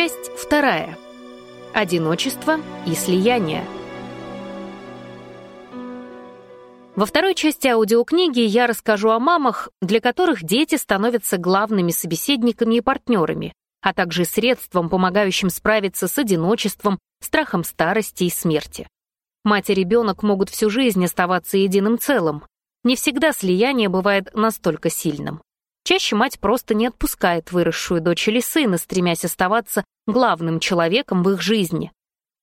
Часть вторая. Одиночество и слияние. Во второй части аудиокниги я расскажу о мамах, для которых дети становятся главными собеседниками и партнерами, а также средством, помогающим справиться с одиночеством, страхом старости и смерти. Мать и ребенок могут всю жизнь оставаться единым целым. Не всегда слияние бывает настолько сильным. Чаще мать просто не отпускает выросшую дочь или сына, стремясь оставаться главным человеком в их жизни.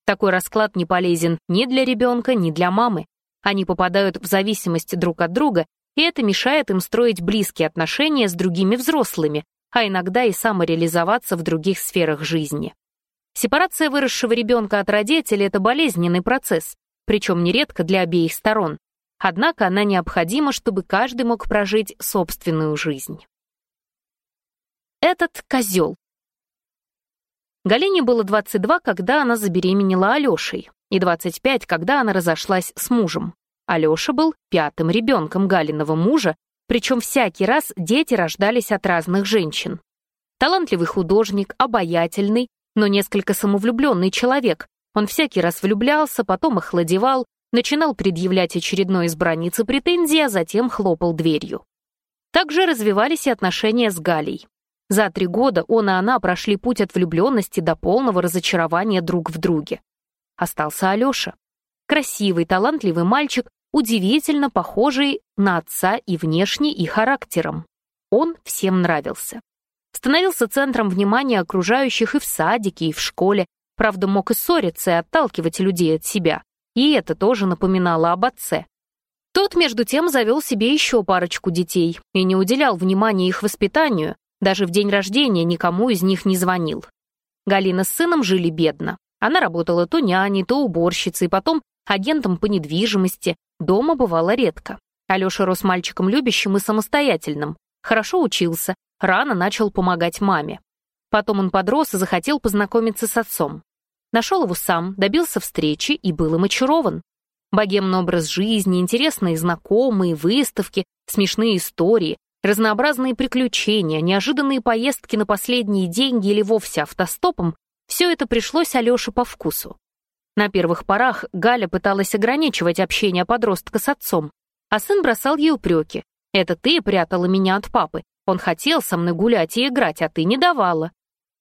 Такой расклад не полезен ни для ребенка, ни для мамы. Они попадают в зависимость друг от друга, и это мешает им строить близкие отношения с другими взрослыми, а иногда и самореализоваться в других сферах жизни. Сепарация выросшего ребенка от родителей — это болезненный процесс, причем нередко для обеих сторон. Однако она необходима, чтобы каждый мог прожить собственную жизнь. Этот козел. Галине было 22, когда она забеременела Алешей, и 25, когда она разошлась с мужем. Алеша был пятым ребенком Галиного мужа, причем всякий раз дети рождались от разных женщин. Талантливый художник, обаятельный, но несколько самовлюбленный человек. Он всякий раз влюблялся, потом охладевал, начинал предъявлять очередной избраннице претензии, а затем хлопал дверью. Также развивались и отношения с Галей. За три года он и она прошли путь от влюбленности до полного разочарования друг в друге. Остался Алеша. Красивый, талантливый мальчик, удивительно похожий на отца и внешне, и характером. Он всем нравился. Становился центром внимания окружающих и в садике, и в школе. Правда, мог и ссориться, и отталкивать людей от себя. И это тоже напоминало об отце. Тот, между тем, завел себе еще парочку детей и не уделял внимания их воспитанию, даже в день рождения никому из них не звонил. Галина с сыном жили бедно. Она работала то няней, то уборщицей, потом агентом по недвижимости. Дома бывала редко. Алеша рос мальчиком любящим и самостоятельным. Хорошо учился, рано начал помогать маме. Потом он подрос и захотел познакомиться с отцом. Нашел его сам, добился встречи и был им очарован. Богемный образ жизни, интересные знакомые, выставки, смешные истории, Разнообразные приключения, неожиданные поездки на последние деньги или вовсе автостопом — все это пришлось Алёше по вкусу. На первых порах Галя пыталась ограничивать общение подростка с отцом, а сын бросал ей упреки. «Это ты прятала меня от папы. Он хотел со мной гулять и играть, а ты не давала».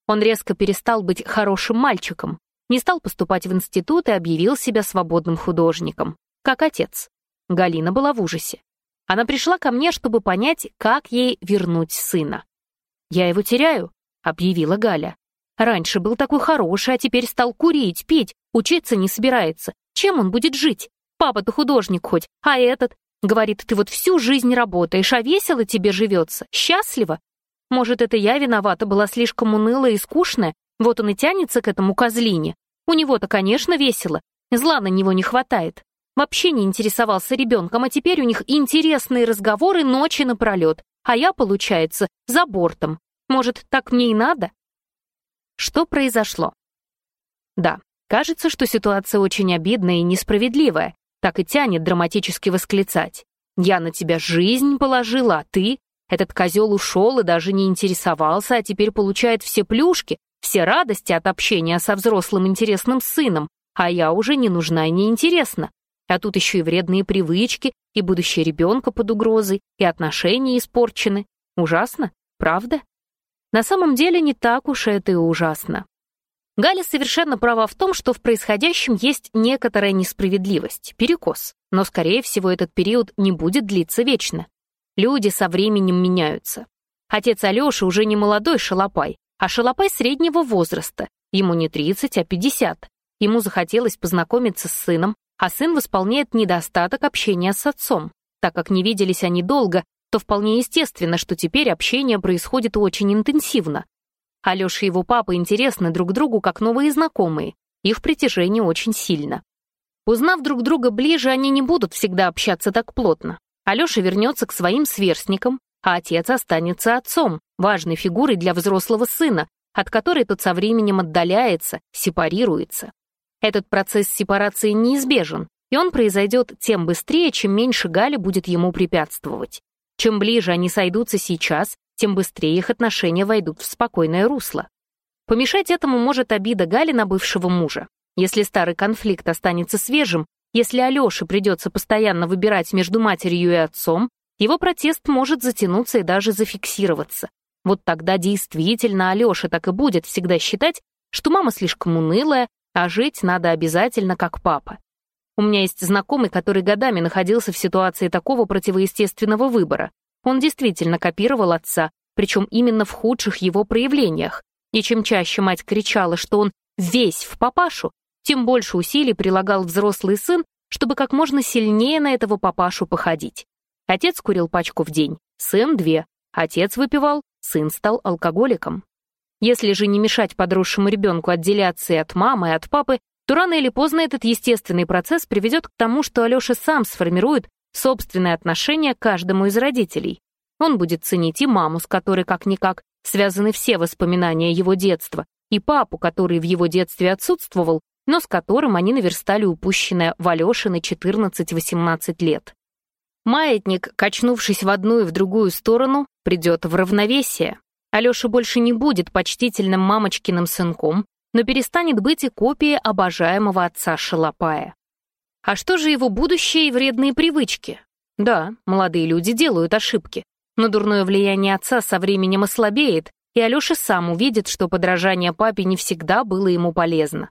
Он резко перестал быть хорошим мальчиком, не стал поступать в институт и объявил себя свободным художником, как отец. Галина была в ужасе. Она пришла ко мне, чтобы понять, как ей вернуть сына. «Я его теряю», — объявила Галя. «Раньше был такой хороший, а теперь стал курить, пить, учиться не собирается. Чем он будет жить? Папа-то художник хоть, а этот? Говорит, ты вот всю жизнь работаешь, а весело тебе живется, счастливо. Может, это я виновата, была слишком унылая и скучная, вот он и тянется к этому козлине. У него-то, конечно, весело, зла на него не хватает. Вообще не интересовался ребенком, а теперь у них интересные разговоры ночи напролет, а я, получается, за бортом. Может, так мне и надо? Что произошло? Да, кажется, что ситуация очень обидная и несправедливая. Так и тянет драматически восклицать. «Я на тебя жизнь положила, а ты...» Этот козел ушел и даже не интересовался, а теперь получает все плюшки, все радости от общения со взрослым интересным сыном, а я уже не нужна и неинтересна. А тут еще и вредные привычки, и будущее ребенка под угрозой, и отношения испорчены. Ужасно, правда? На самом деле не так уж это и ужасно. Галя совершенно права в том, что в происходящем есть некоторая несправедливость, перекос. Но, скорее всего, этот период не будет длиться вечно. Люди со временем меняются. Отец Алёши уже не молодой шалопай, а шалопай среднего возраста. Ему не 30, а 50. Ему захотелось познакомиться с сыном, а сын восполняет недостаток общения с отцом. Так как не виделись они долго, то вполне естественно, что теперь общение происходит очень интенсивно. Алёша и его папа интересны друг другу как новые знакомые, их притяжение очень сильно. Узнав друг друга ближе, они не будут всегда общаться так плотно. Алёша вернется к своим сверстникам, а отец останется отцом, важной фигурой для взрослого сына, от которой тот со временем отдаляется, сепарируется. Этот процесс сепарации неизбежен, и он произойдет тем быстрее, чем меньше Галя будет ему препятствовать. Чем ближе они сойдутся сейчас, тем быстрее их отношения войдут в спокойное русло. Помешать этому может обида Гали на бывшего мужа. Если старый конфликт останется свежим, если Алёше придется постоянно выбирать между матерью и отцом, его протест может затянуться и даже зафиксироваться. Вот тогда действительно Алёша так и будет всегда считать, что мама слишком унылая, а жить надо обязательно как папа. У меня есть знакомый, который годами находился в ситуации такого противоестественного выбора. Он действительно копировал отца, причем именно в худших его проявлениях. И чем чаще мать кричала, что он весь в папашу, тем больше усилий прилагал взрослый сын, чтобы как можно сильнее на этого папашу походить. Отец курил пачку в день, сын — две. Отец выпивал, сын стал алкоголиком. Если же не мешать подросшему ребенку отделяться и от мамы, и от папы, то рано или поздно этот естественный процесс приведет к тому, что Алеша сам сформирует собственное отношение к каждому из родителей. Он будет ценить и маму, с которой как-никак связаны все воспоминания его детства, и папу, который в его детстве отсутствовал, но с которым они наверстали упущенное в на 14-18 лет. Маятник, качнувшись в одну и в другую сторону, придет в равновесие. Алёша больше не будет почтительным мамочкиным сынком, но перестанет быть и копией обожаемого отца Шалопая. А что же его будущее и вредные привычки? Да, молодые люди делают ошибки, но дурное влияние отца со временем ослабеет, и Алёша сам увидит, что подражание папе не всегда было ему полезно.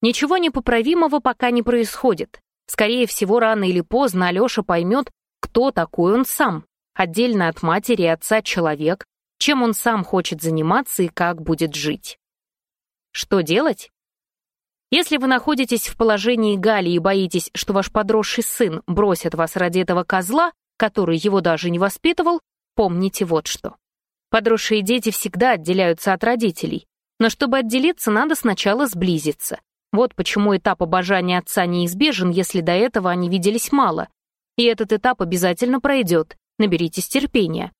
Ничего непоправимого пока не происходит. Скорее всего, рано или поздно Алёша поймет, кто такой он сам, отдельно от матери и отца человек, чем он сам хочет заниматься и как будет жить. Что делать? Если вы находитесь в положении Гали и боитесь, что ваш подросший сын бросит вас ради этого козла, который его даже не воспитывал, помните вот что. Подросшие дети всегда отделяются от родителей, но чтобы отделиться, надо сначала сблизиться. Вот почему этап обожания отца неизбежен, если до этого они виделись мало. И этот этап обязательно пройдет, наберитесь терпения.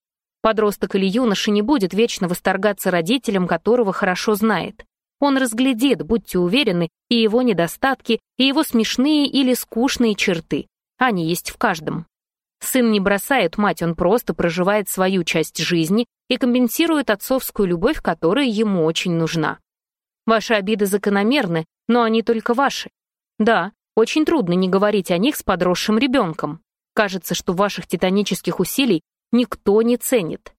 Подросток или юноша не будет вечно восторгаться родителем, которого хорошо знает. Он разглядит, будьте уверены, и его недостатки, и его смешные или скучные черты. Они есть в каждом. Сын не бросает мать, он просто проживает свою часть жизни и компенсирует отцовскую любовь, которая ему очень нужна. Ваши обиды закономерны, но они только ваши. Да, очень трудно не говорить о них с подросшим ребенком. Кажется, что ваших титанических усилий никто не ценит.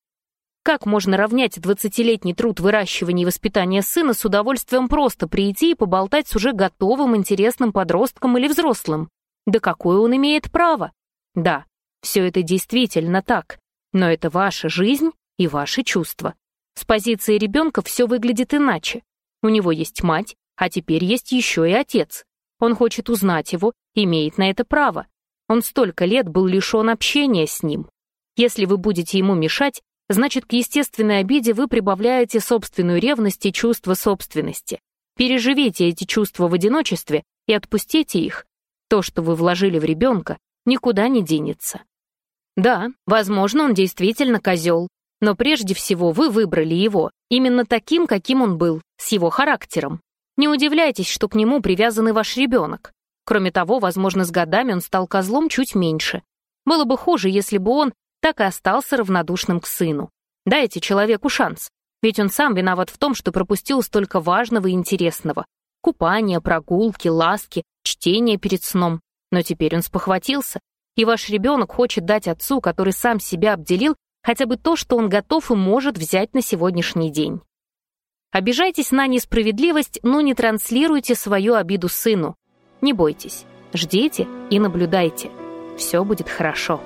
Как можно равнять 20-летний труд выращивания и воспитания сына с удовольствием просто прийти и поболтать с уже готовым интересным подростком или взрослым? Да какое он имеет право? Да, все это действительно так, но это ваша жизнь и ваши чувства. С позиции ребенка все выглядит иначе. У него есть мать, а теперь есть еще и отец. Он хочет узнать его, имеет на это право. Он столько лет был лишен общения с ним, если вы будете ему мешать, значит, к естественной обиде вы прибавляете собственную ревность и чувство собственности. Переживите эти чувства в одиночестве и отпустите их. То, что вы вложили в ребенка, никуда не денется. Да, возможно, он действительно козел, но прежде всего вы выбрали его, именно таким, каким он был, с его характером. Не удивляйтесь, что к нему привязан и ваш ребенок. Кроме того, возможно, с годами он стал козлом чуть меньше. Было бы хуже, если бы он так и остался равнодушным к сыну. Дайте человеку шанс, ведь он сам виноват в том, что пропустил столько важного и интересного. Купание, прогулки, ласки, чтение перед сном. Но теперь он спохватился, и ваш ребенок хочет дать отцу, который сам себя обделил, хотя бы то, что он готов и может взять на сегодняшний день. Обижайтесь на несправедливость, но не транслируйте свою обиду сыну. Не бойтесь, ждите и наблюдайте. Все будет хорошо.